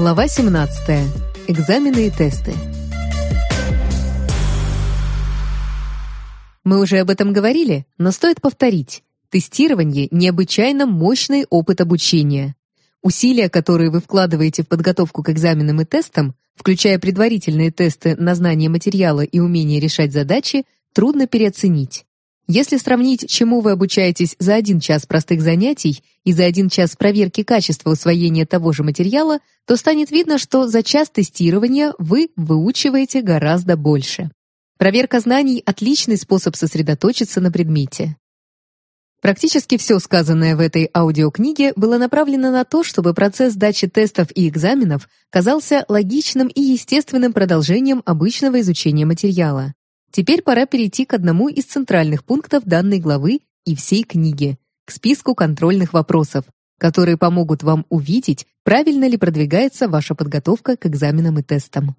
Глава 17. Экзамены и тесты. Мы уже об этом говорили, но стоит повторить. Тестирование – необычайно мощный опыт обучения. Усилия, которые вы вкладываете в подготовку к экзаменам и тестам, включая предварительные тесты на знание материала и умение решать задачи, трудно переоценить. Если сравнить, чему вы обучаетесь за один час простых занятий и за один час проверки качества усвоения того же материала, то станет видно, что за час тестирования вы выучиваете гораздо больше. Проверка знаний – отличный способ сосредоточиться на предмете. Практически все сказанное в этой аудиокниге было направлено на то, чтобы процесс сдачи тестов и экзаменов казался логичным и естественным продолжением обычного изучения материала. Теперь пора перейти к одному из центральных пунктов данной главы и всей книги – к списку контрольных вопросов, которые помогут вам увидеть, правильно ли продвигается ваша подготовка к экзаменам и тестам.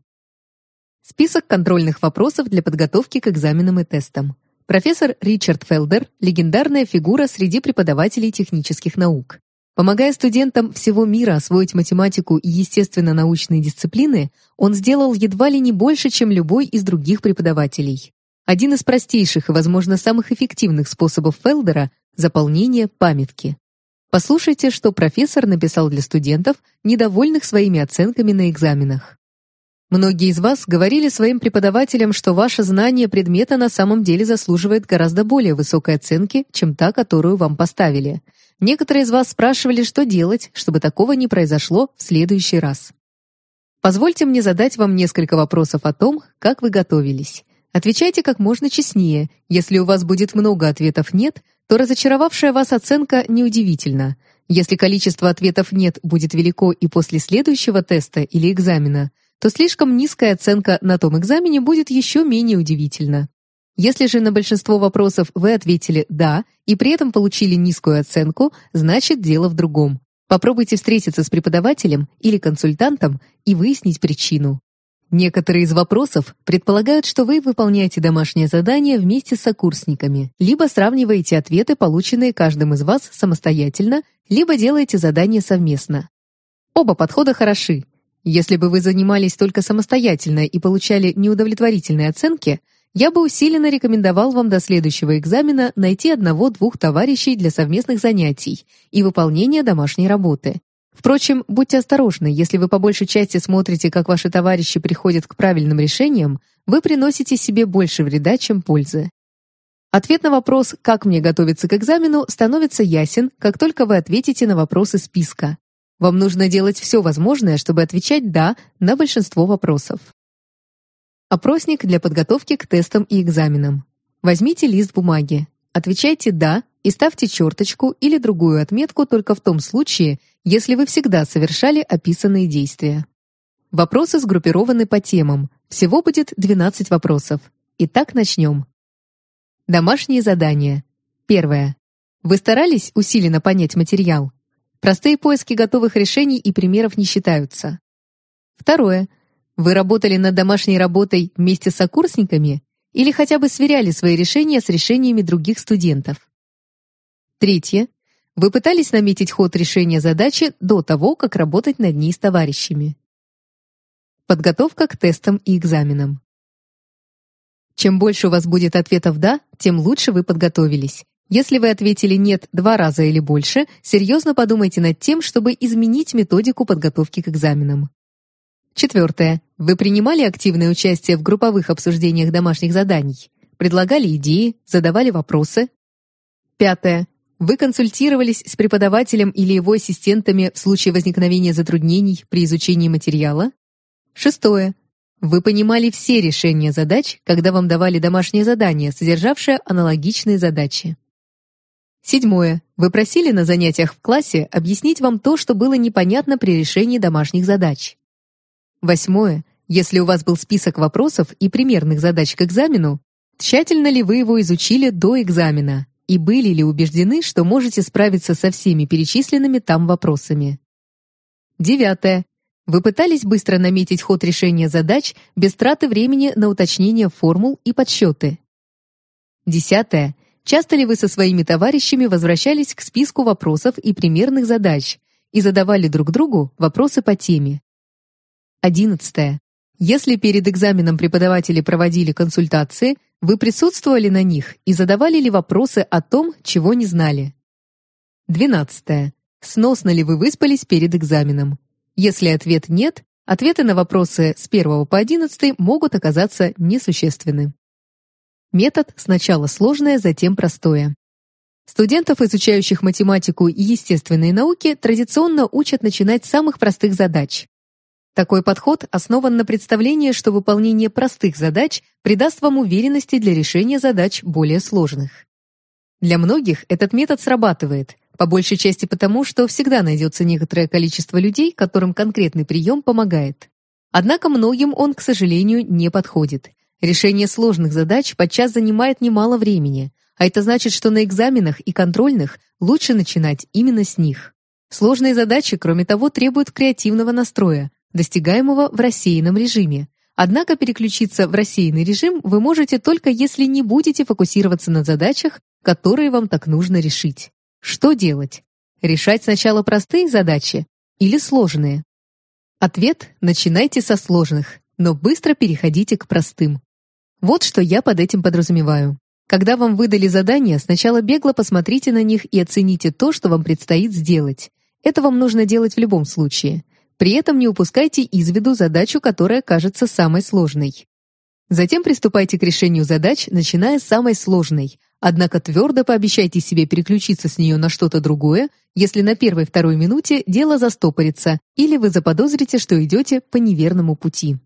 Список контрольных вопросов для подготовки к экзаменам и тестам. Профессор Ричард Фелдер – легендарная фигура среди преподавателей технических наук. Помогая студентам всего мира освоить математику и естественно-научные дисциплины, он сделал едва ли не больше, чем любой из других преподавателей. Один из простейших и, возможно, самых эффективных способов Фелдера – заполнение памятки. Послушайте, что профессор написал для студентов, недовольных своими оценками на экзаменах. Многие из вас говорили своим преподавателям, что ваше знание предмета на самом деле заслуживает гораздо более высокой оценки, чем та, которую вам поставили. Некоторые из вас спрашивали, что делать, чтобы такого не произошло в следующий раз. Позвольте мне задать вам несколько вопросов о том, как вы готовились. Отвечайте как можно честнее. Если у вас будет много ответов «нет», то разочаровавшая вас оценка неудивительна. Если количество ответов «нет» будет велико и после следующего теста или экзамена, то слишком низкая оценка на том экзамене будет еще менее удивительна. Если же на большинство вопросов вы ответили «да» и при этом получили низкую оценку, значит дело в другом. Попробуйте встретиться с преподавателем или консультантом и выяснить причину. Некоторые из вопросов предполагают, что вы выполняете домашнее задание вместе с сокурсниками, либо сравниваете ответы, полученные каждым из вас самостоятельно, либо делаете задание совместно. Оба подхода хороши. Если бы вы занимались только самостоятельно и получали неудовлетворительные оценки, я бы усиленно рекомендовал вам до следующего экзамена найти одного-двух товарищей для совместных занятий и выполнения домашней работы. Впрочем, будьте осторожны, если вы по большей части смотрите, как ваши товарищи приходят к правильным решениям, вы приносите себе больше вреда, чем пользы. Ответ на вопрос «как мне готовиться к экзамену» становится ясен, как только вы ответите на вопросы списка. Вам нужно делать все возможное, чтобы отвечать «да» на большинство вопросов. Опросник для подготовки к тестам и экзаменам. Возьмите лист бумаги, отвечайте «да» и ставьте черточку или другую отметку только в том случае, если вы всегда совершали описанные действия. Вопросы сгруппированы по темам. Всего будет 12 вопросов. Итак, начнем. Домашние задания. Первое. Вы старались усиленно понять материал? Простые поиски готовых решений и примеров не считаются. Второе. Вы работали над домашней работой вместе с сокурсниками или хотя бы сверяли свои решения с решениями других студентов? Третье. Вы пытались наметить ход решения задачи до того, как работать над ней с товарищами. Подготовка к тестам и экзаменам. Чем больше у вас будет ответов «да», тем лучше вы подготовились. Если вы ответили «нет» два раза или больше, серьезно подумайте над тем, чтобы изменить методику подготовки к экзаменам. Четвертое. Вы принимали активное участие в групповых обсуждениях домашних заданий, предлагали идеи, задавали вопросы. Пятое. Вы консультировались с преподавателем или его ассистентами в случае возникновения затруднений при изучении материала. Шестое. Вы понимали все решения задач, когда вам давали домашнее задание, содержавшее аналогичные задачи. Седьмое. Вы просили на занятиях в классе объяснить вам то, что было непонятно при решении домашних задач. Восьмое. Если у вас был список вопросов и примерных задач к экзамену, тщательно ли вы его изучили до экзамена и были ли убеждены, что можете справиться со всеми перечисленными там вопросами. Девятое. Вы пытались быстро наметить ход решения задач без траты времени на уточнение формул и подсчеты. Десятое. Часто ли вы со своими товарищами возвращались к списку вопросов и примерных задач и задавали друг другу вопросы по теме? 11. Если перед экзаменом преподаватели проводили консультации, вы присутствовали на них и задавали ли вопросы о том, чего не знали? 12. Сносно ли вы выспались перед экзаменом? Если ответ нет, ответы на вопросы с 1 по 11 могут оказаться несущественны. Метод сначала сложное, затем простое. Студентов, изучающих математику и естественные науки, традиционно учат начинать с самых простых задач. Такой подход основан на представлении, что выполнение простых задач придаст вам уверенности для решения задач более сложных. Для многих этот метод срабатывает, по большей части потому, что всегда найдется некоторое количество людей, которым конкретный прием помогает. Однако многим он, к сожалению, не подходит. Решение сложных задач подчас занимает немало времени, а это значит, что на экзаменах и контрольных лучше начинать именно с них. Сложные задачи, кроме того, требуют креативного настроя, достигаемого в рассеянном режиме. Однако переключиться в рассеянный режим вы можете только если не будете фокусироваться на задачах, которые вам так нужно решить. Что делать? Решать сначала простые задачи или сложные? Ответ – начинайте со сложных, но быстро переходите к простым. Вот что я под этим подразумеваю. Когда вам выдали задания, сначала бегло посмотрите на них и оцените то, что вам предстоит сделать. Это вам нужно делать в любом случае. При этом не упускайте из виду задачу, которая кажется самой сложной. Затем приступайте к решению задач, начиная с самой сложной. Однако твердо пообещайте себе переключиться с нее на что-то другое, если на первой-второй минуте дело застопорится или вы заподозрите, что идете по неверному пути.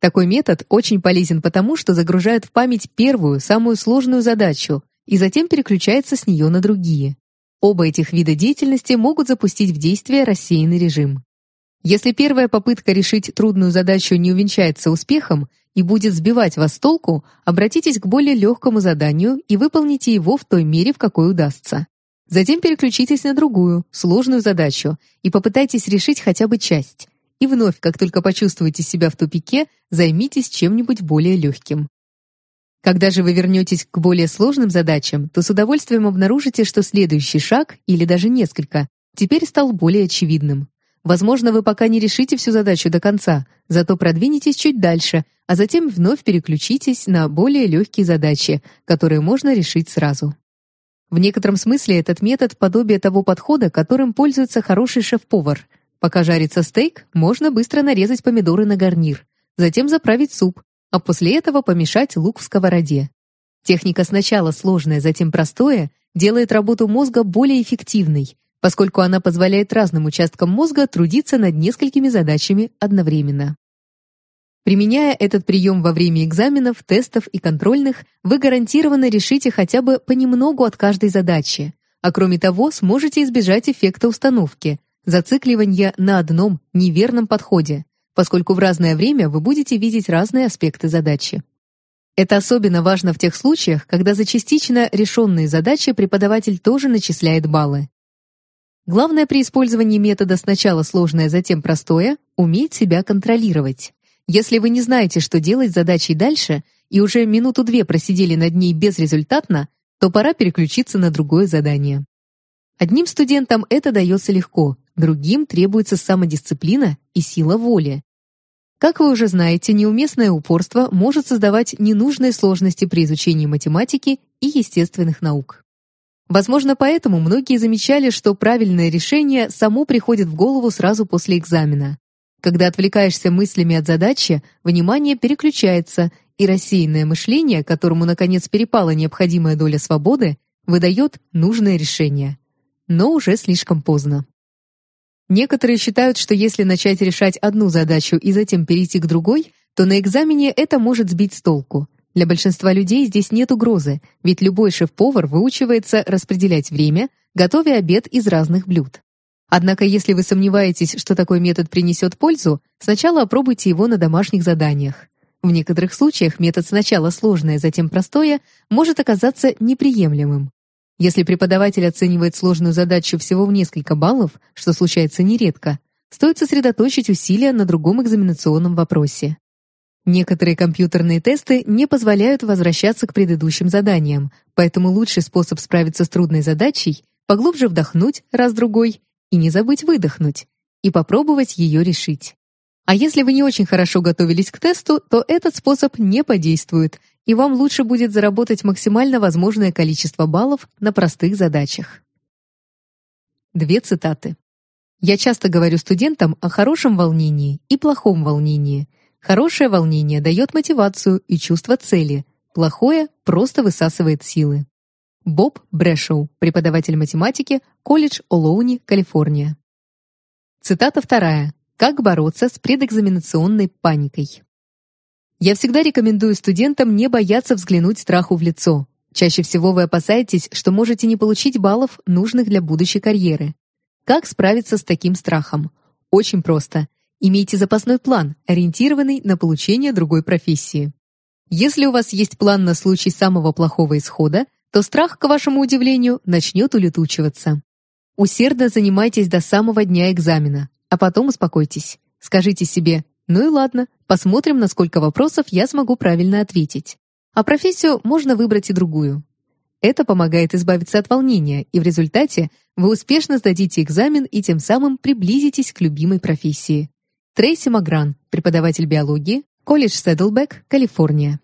Такой метод очень полезен потому, что загружает в память первую, самую сложную задачу и затем переключается с нее на другие. Оба этих вида деятельности могут запустить в действие рассеянный режим. Если первая попытка решить трудную задачу не увенчается успехом и будет сбивать вас с толку, обратитесь к более легкому заданию и выполните его в той мере, в какой удастся. Затем переключитесь на другую, сложную задачу и попытайтесь решить хотя бы часть. И вновь, как только почувствуете себя в тупике, займитесь чем-нибудь более легким. Когда же вы вернетесь к более сложным задачам, то с удовольствием обнаружите, что следующий шаг, или даже несколько, теперь стал более очевидным. Возможно, вы пока не решите всю задачу до конца, зато продвинетесь чуть дальше, а затем вновь переключитесь на более легкие задачи, которые можно решить сразу. В некотором смысле этот метод подобие того подхода, которым пользуется хороший шеф-повар. Пока жарится стейк, можно быстро нарезать помидоры на гарнир, затем заправить суп, а после этого помешать лук в сковороде. Техника сначала сложная, затем простое, делает работу мозга более эффективной, поскольку она позволяет разным участкам мозга трудиться над несколькими задачами одновременно. Применяя этот прием во время экзаменов, тестов и контрольных, вы гарантированно решите хотя бы понемногу от каждой задачи, а кроме того сможете избежать эффекта установки, зацикливания на одном неверном подходе, поскольку в разное время вы будете видеть разные аспекты задачи. Это особенно важно в тех случаях, когда за частично решенные задачи преподаватель тоже начисляет баллы. Главное при использовании метода сначала сложное, затем простое — уметь себя контролировать. Если вы не знаете, что делать с задачей дальше, и уже минуту-две просидели над ней безрезультатно, то пора переключиться на другое задание. Одним студентам это дается легко, другим требуется самодисциплина и сила воли. Как вы уже знаете, неуместное упорство может создавать ненужные сложности при изучении математики и естественных наук. Возможно, поэтому многие замечали, что правильное решение само приходит в голову сразу после экзамена. Когда отвлекаешься мыслями от задачи, внимание переключается, и рассеянное мышление, которому наконец перепала необходимая доля свободы, выдает нужное решение. Но уже слишком поздно. Некоторые считают, что если начать решать одну задачу и затем перейти к другой, то на экзамене это может сбить с толку. Для большинства людей здесь нет угрозы, ведь любой шеф-повар выучивается распределять время, готовя обед из разных блюд. Однако, если вы сомневаетесь, что такой метод принесет пользу, сначала опробуйте его на домашних заданиях. В некоторых случаях метод сначала сложное, затем простое может оказаться неприемлемым. Если преподаватель оценивает сложную задачу всего в несколько баллов, что случается нередко, стоит сосредоточить усилия на другом экзаменационном вопросе. Некоторые компьютерные тесты не позволяют возвращаться к предыдущим заданиям, поэтому лучший способ справиться с трудной задачей — поглубже вдохнуть раз-другой и не забыть выдохнуть, и попробовать ее решить. А если вы не очень хорошо готовились к тесту, то этот способ не подействует, и вам лучше будет заработать максимально возможное количество баллов на простых задачах. Две цитаты. Я часто говорю студентам о хорошем волнении и плохом волнении. Хорошее волнение дает мотивацию и чувство цели, плохое просто высасывает силы. Боб Брэшоу, преподаватель математики, колледж Олоуни, Калифорния. Цитата вторая. Как бороться с предэкзаменационной паникой? Я всегда рекомендую студентам не бояться взглянуть страху в лицо. Чаще всего вы опасаетесь, что можете не получить баллов, нужных для будущей карьеры. Как справиться с таким страхом? Очень просто. Имейте запасной план, ориентированный на получение другой профессии. Если у вас есть план на случай самого плохого исхода, то страх, к вашему удивлению, начнет улетучиваться. Усердно занимайтесь до самого дня экзамена, а потом успокойтесь. Скажите себе «Ну и ладно, посмотрим, на сколько вопросов я смогу правильно ответить». А профессию можно выбрать и другую. Это помогает избавиться от волнения, и в результате вы успешно сдадите экзамен и тем самым приблизитесь к любимой профессии. Трейси Магран, преподаватель биологии, колледж Седлбек, Калифорния.